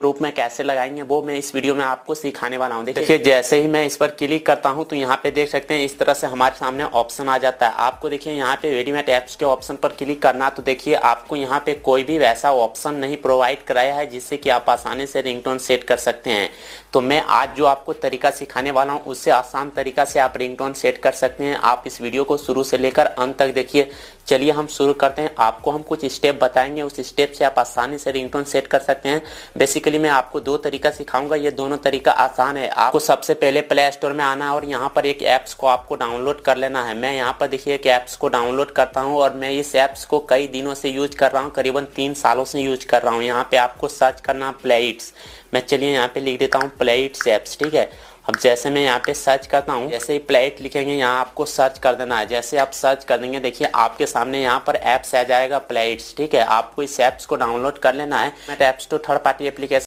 रूप में कैसे लगाएँगे वो मैं इस वीडियो में आपको सिखाने वाला हूँ। देखिए जैसे ही मैं इस पर क्लिक करता हूँ तो यहाँ पे देख सकते हैं इस तरह से हमारे सामने ऑप्शन आ जाता है। आपको देखिए यहाँ पे रेडीमेड एप्स के ऑप्शन पर क्लिक करना तो देखिए आपको यहाँ पे कोई भी वैसा ऑप्शन नहीं प्रोवाइड कराया है जिससे कि आप आसानी से रिंगटोन सेट कर सकते हैं। तो मैं आज जो आपको तरीका सिखाने वाला हूँ उससे आसान तरीका से आप रिंगटोन सेट कर सकते हैं। आप इस वीडियो को शुरू से लेकर अंत तक देखिए। चलिए हम शुरू करते हैं। आपको हम कुछ स्टेप बताएँगे उस स्टेप से आप आसानी से रिंगटोन सेट कर सकते हैं। बेसिकली मैं आपको दो तरीका सिखाऊँगा। ये दोनों तरीका आसान है। आपको सबसे पहले प्ले स्टोर में आना है और यहाँ पर एक एप्स को आपको डाउनलोड कर लेना है। मैं यहाँ पर देखिए एक एप्स को डाउनलोड करता हूँ और मैं इस एप्स को कई दिनों से यूज़ कर रहा हूँ। करीबन तीन सालों से यूज़ कर रहा हूँ। यहाँ पे आपको सर्च करना प्लेट्स मैं चलिए यहाँ पे लिख देता हूँ प्लेट्स एप्स ठीक है? अब जैसे मैं यहाँ पे सर्च करता हूँ, जैसे ही प्लेट लिखेंगे, यहाँ आपको सर्च कर देना है। जैसे आप सर्च कर देंगे देखिए आपके सामने यहाँ पर एप्स आ जाएगा प्लेट्स ठीक है? आपको इस एप्स को डाउनलोड कर लेना है। Apps to third party application